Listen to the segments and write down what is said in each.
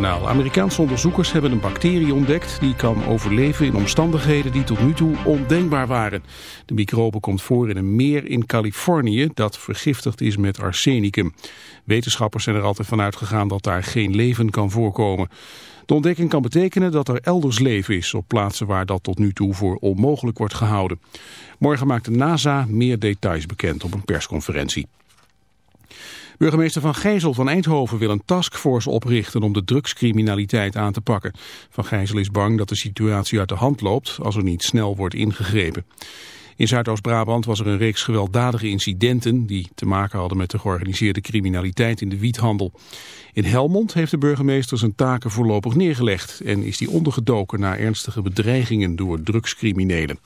Amerikaanse onderzoekers hebben een bacterie ontdekt die kan overleven in omstandigheden die tot nu toe ondenkbaar waren. De microbe komt voor in een meer in Californië dat vergiftigd is met arsenicum. Wetenschappers zijn er altijd vanuit gegaan dat daar geen leven kan voorkomen. De ontdekking kan betekenen dat er elders leven is op plaatsen waar dat tot nu toe voor onmogelijk wordt gehouden. Morgen maakt de NASA meer details bekend op een persconferentie. Burgemeester Van Gijzel van Eindhoven wil een taskforce oprichten om de drugscriminaliteit aan te pakken. Van Gijzel is bang dat de situatie uit de hand loopt als er niet snel wordt ingegrepen. In Zuidoost-Brabant was er een reeks gewelddadige incidenten die te maken hadden met de georganiseerde criminaliteit in de wiethandel. In Helmond heeft de burgemeester zijn taken voorlopig neergelegd en is die ondergedoken na ernstige bedreigingen door drugscriminelen.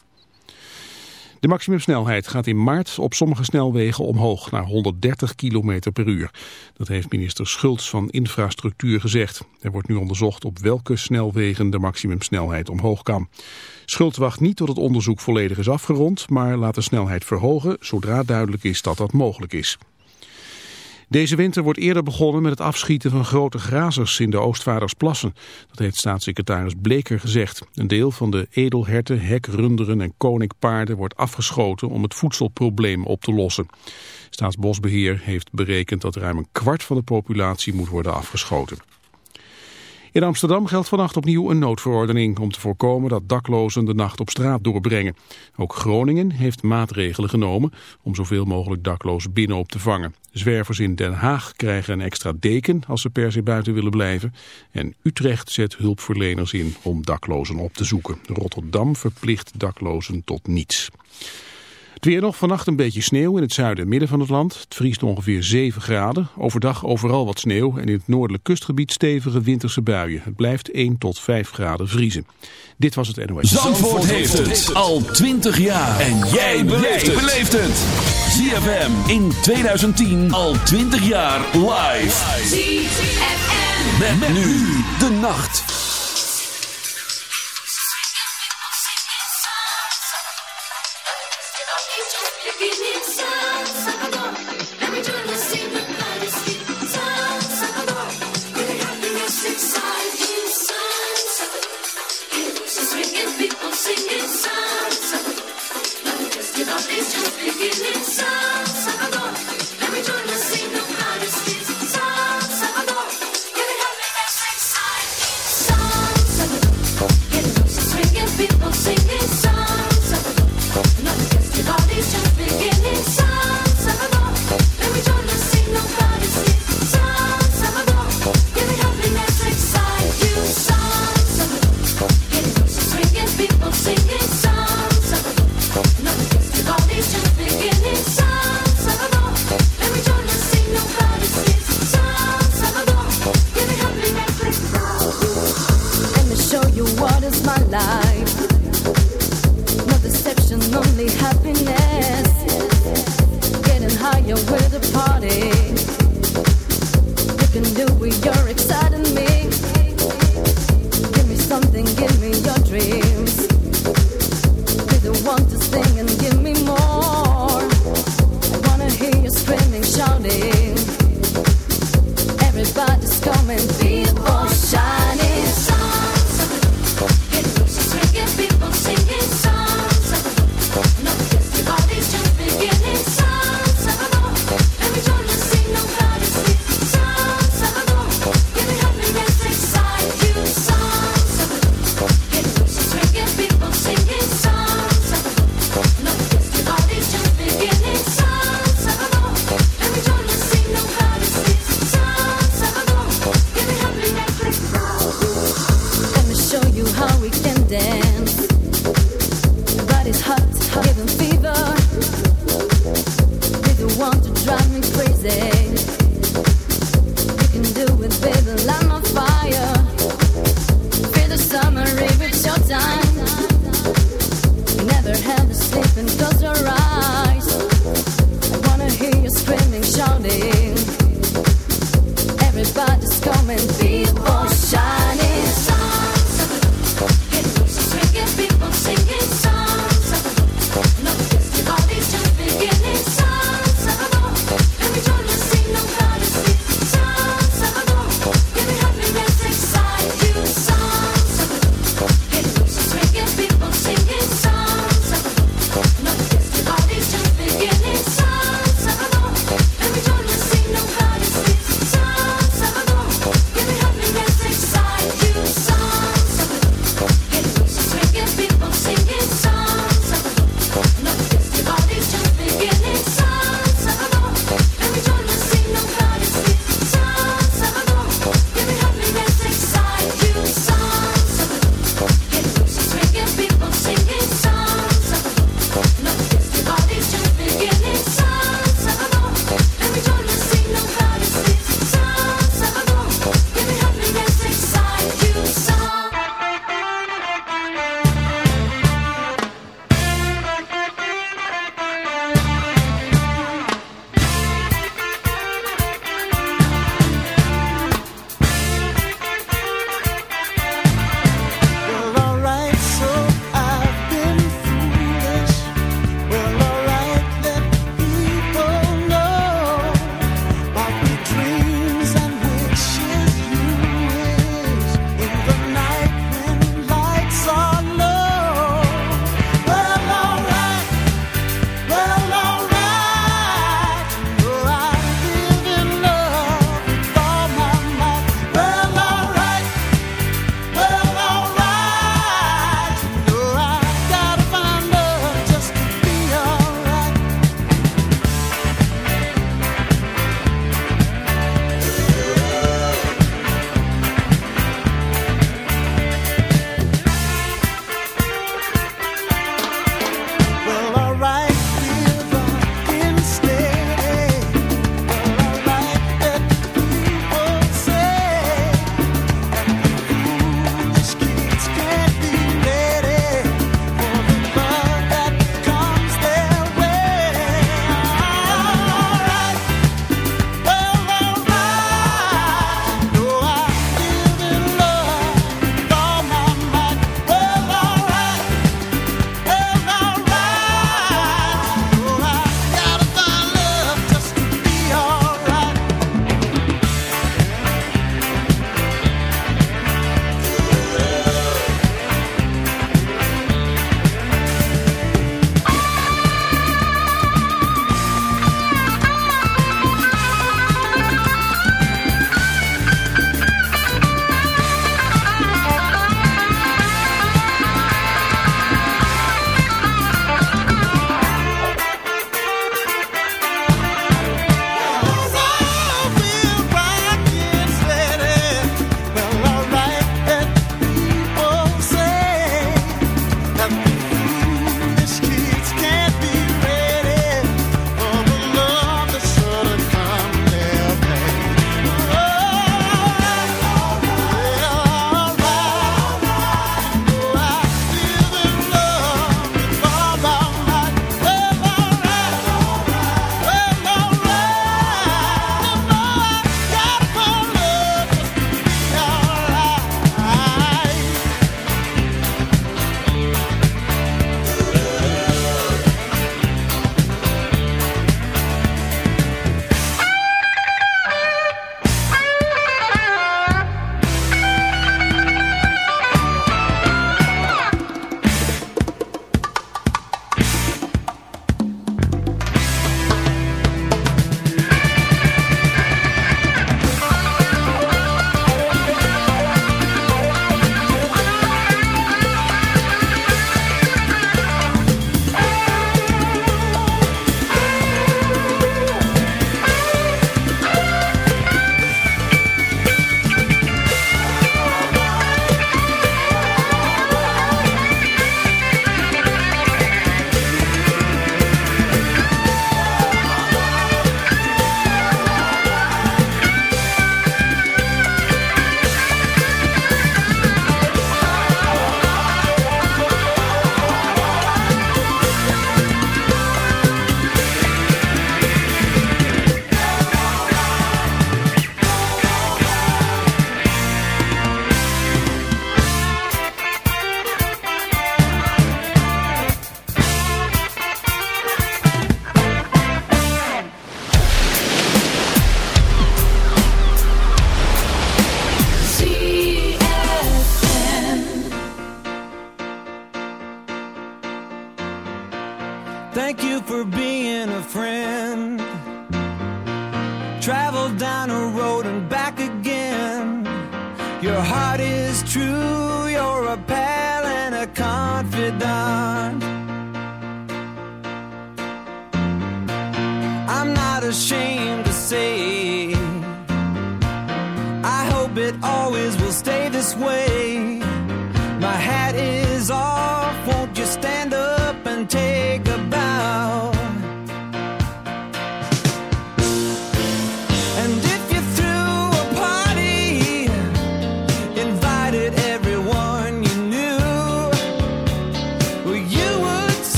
De maximumsnelheid gaat in maart op sommige snelwegen omhoog naar 130 km per uur. Dat heeft minister Schultz van Infrastructuur gezegd. Er wordt nu onderzocht op welke snelwegen de maximumsnelheid omhoog kan. Schultz wacht niet tot het onderzoek volledig is afgerond, maar laat de snelheid verhogen zodra duidelijk is dat dat mogelijk is. Deze winter wordt eerder begonnen met het afschieten van grote grazers in de Oostvaardersplassen. Dat heeft staatssecretaris Bleker gezegd. Een deel van de edelherten, hekrunderen en koninkpaarden wordt afgeschoten om het voedselprobleem op te lossen. Staatsbosbeheer heeft berekend dat ruim een kwart van de populatie moet worden afgeschoten. In Amsterdam geldt vannacht opnieuw een noodverordening om te voorkomen dat daklozen de nacht op straat doorbrengen. Ook Groningen heeft maatregelen genomen om zoveel mogelijk daklozen binnen op te vangen. Zwervers in Den Haag krijgen een extra deken als ze per se buiten willen blijven. En Utrecht zet hulpverleners in om daklozen op te zoeken. Rotterdam verplicht daklozen tot niets. Het weer nog vannacht een beetje sneeuw in het zuiden en midden van het land. Het vriest ongeveer 7 graden. Overdag overal wat sneeuw en in het noordelijk kustgebied stevige winterse buien. Het blijft 1 tot 5 graden vriezen. Dit was het NOS. Zandvoort, Zandvoort heeft het al 20 jaar. En jij beleeft het. ZFM in 2010 al 20 jaar live. ZFM. Met, nu de nacht. Singing songs, nothing just beginning songs.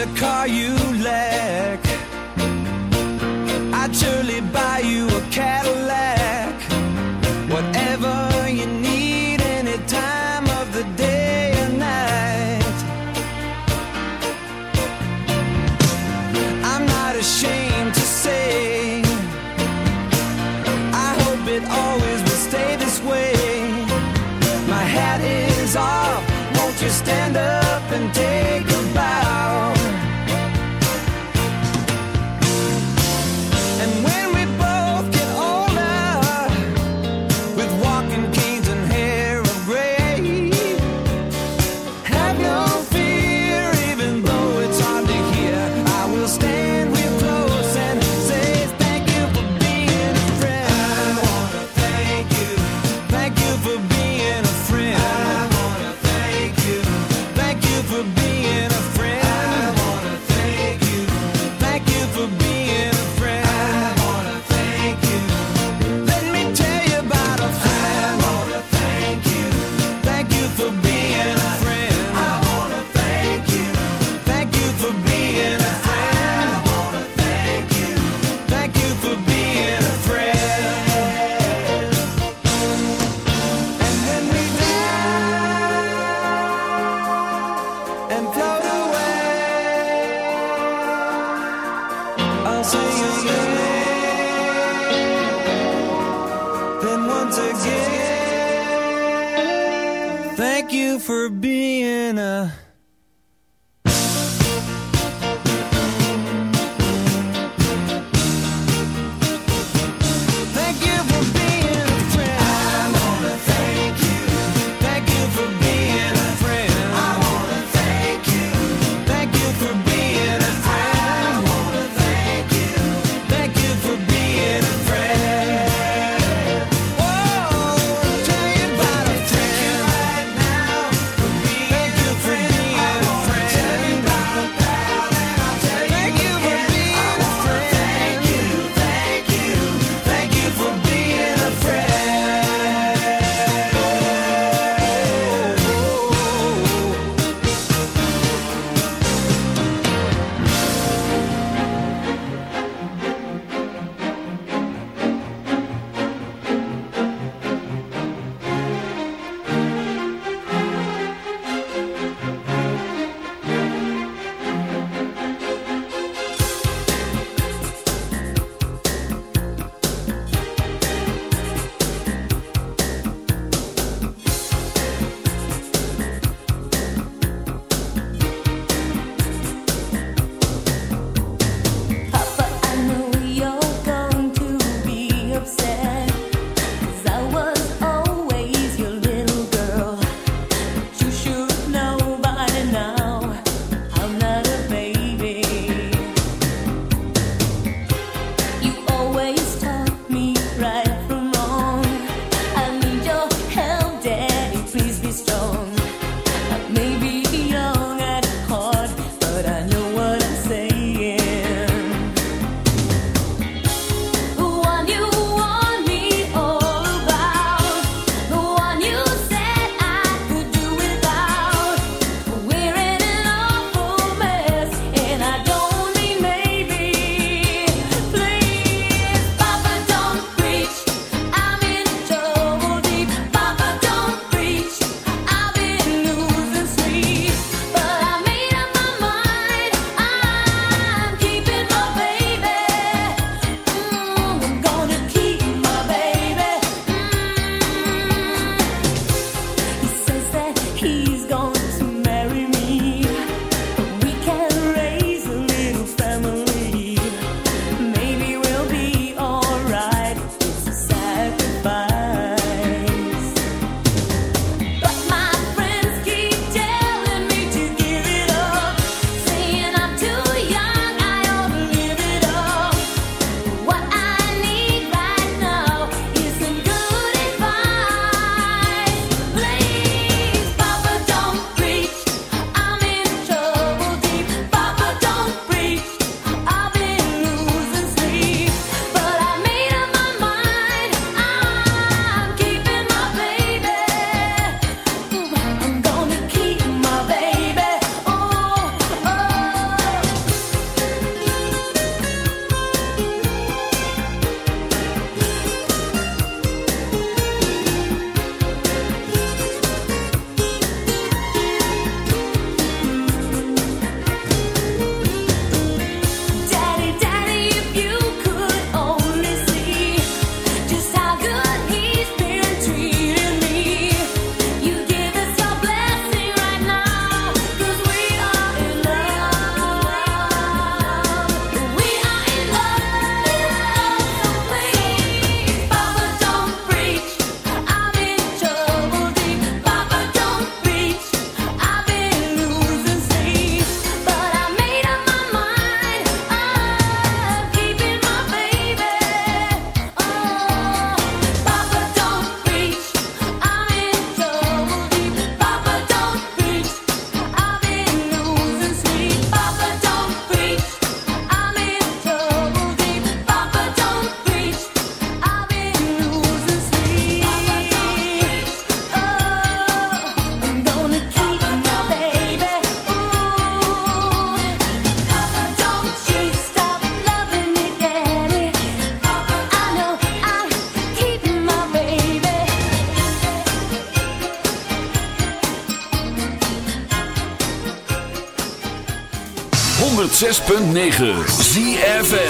a car you lack. I'd surely buy you a Cadillac. 106.9 ZFN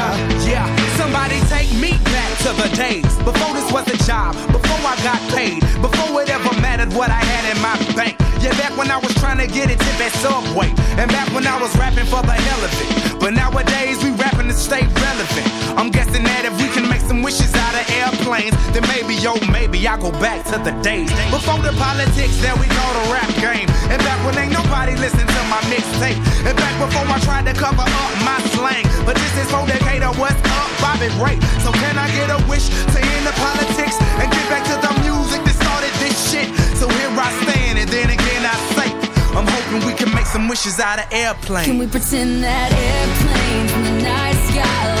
To the days before this was a job, before I got paid, before it ever mattered what I had in my bank. Yeah, back when I was trying to get a tip at Subway, and back when I was rapping for the hell of it. But nowadays we rapping to stay relevant. I'm guessing that if we can make some wishes out of airplanes, then maybe, yo, maybe I go back to the days before the politics that we call the rap game, and back when ain't nobody listened to my mixtape, and back before I tried to cover up my slang. But this is for Decatur, what's up, Bobby Ray? So can I get a wish to end the politics and get back to the music that started this shit? So here I stand, and then again I say, I'm hoping we can make some wishes out of airplanes. Can we pretend that airplanes in the night sky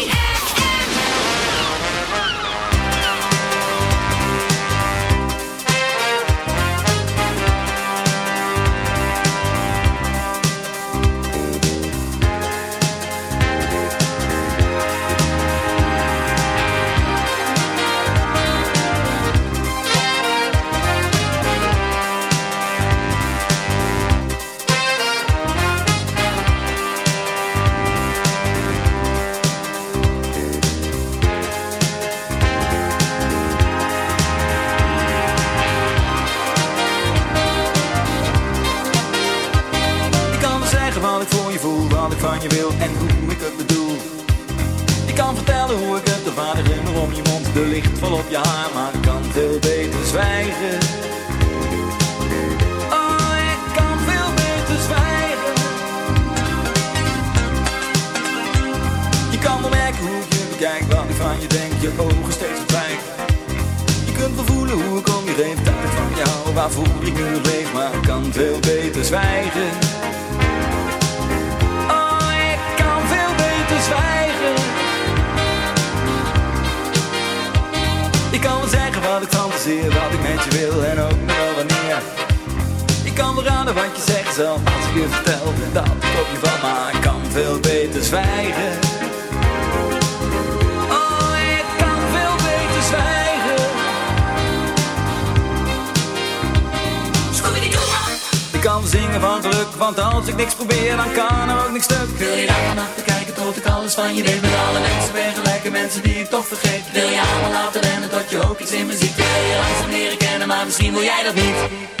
Hoe ik het, de vader om je mond, de licht vol op je haar, maar ik kan veel beter zwijgen. Oh, ik kan veel beter zwijgen. Je kan wel merken hoe ik je bekijk, wat ik van je denk, je ogen steeds verdwijnen. Je kunt wel voelen hoe ik om je heen dat ik van jou, waarvoor ik nu leef, maar ik kan veel beter zwijgen. Zeggen wat ik fantaseer, wat ik met je wil en ook nog wel wanneer. Ik kan wel raden wat je zegt zelf als ik je vertel dat ik op je val, maar ik kan veel beter zwijgen. Oh, ik kan veel beter zwijgen. Ik kan zingen van geluk, want als ik niks probeer, dan kan er ook niks stuk. Wil je daar vannacht te kijken tot ik alles van je weet, met alle mensen vergelijken met mensen die ik toch vergeet. Wil je allemaal laten rennen tot je ook iets in me ziet Wil je langzaam leren kennen, maar misschien wil jij dat niet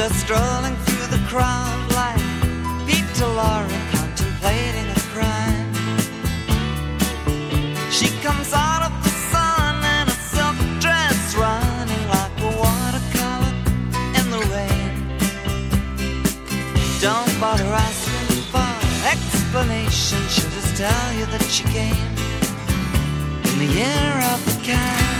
Go strolling through the crowd like Peter Lorre contemplating a crime She comes out of the sun in a silk dress Running like a watercolor in the rain Don't bother asking for explanation. She'll just tell you that she came in the year of the cat.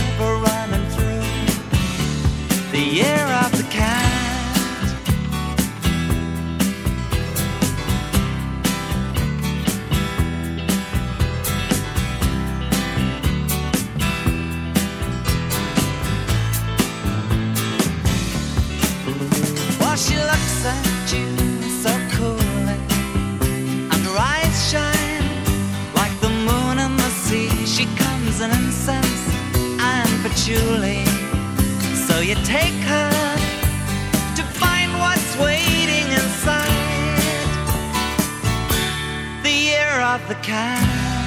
year of the cat.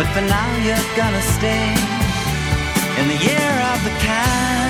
But for now you're gonna stay in the year of the cat.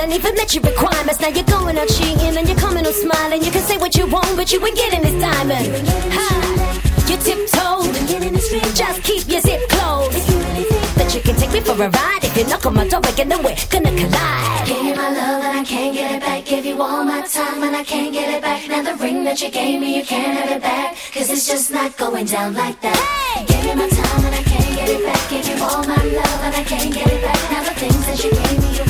gave you my all and even met your requirements. Now you're going out cheating and you're coming on smiling. You can say what you want, but you ain't getting this diamond. Ha! You tiptoed. Just keep your zip closed. That you can take me for a ride. If you knock on my door again, then we're gonna collide. Give you my love and I can't get it back. Give you all my time and I can't get it back. Now the ring that you gave me, you can't have it back. Cause it's just not going down like that. Give you my time and I can't get it back. Give you all my love and I can't get it back. Now the things that you gave me,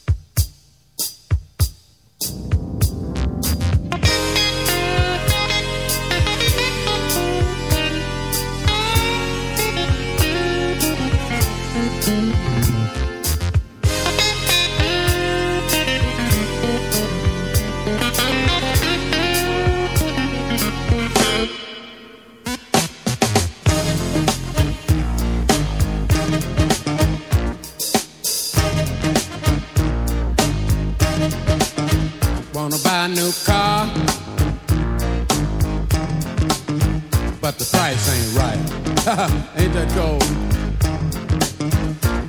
But the price ain't right. ain't that cold?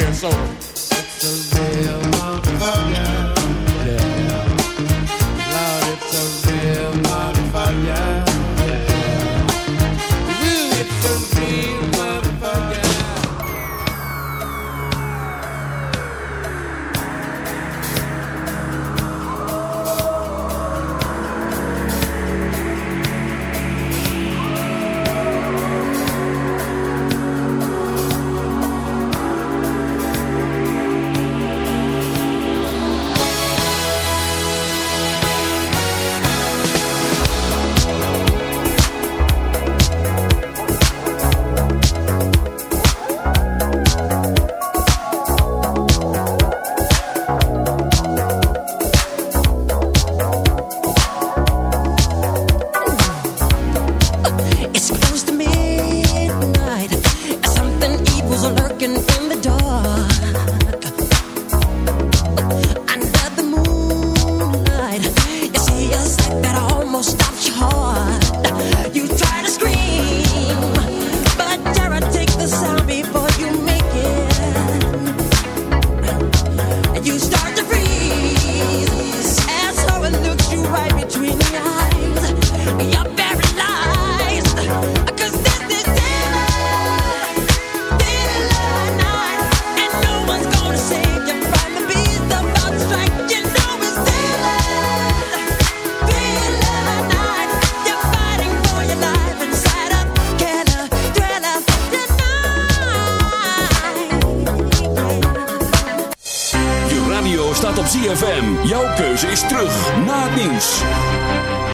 career. So it's a real mafia.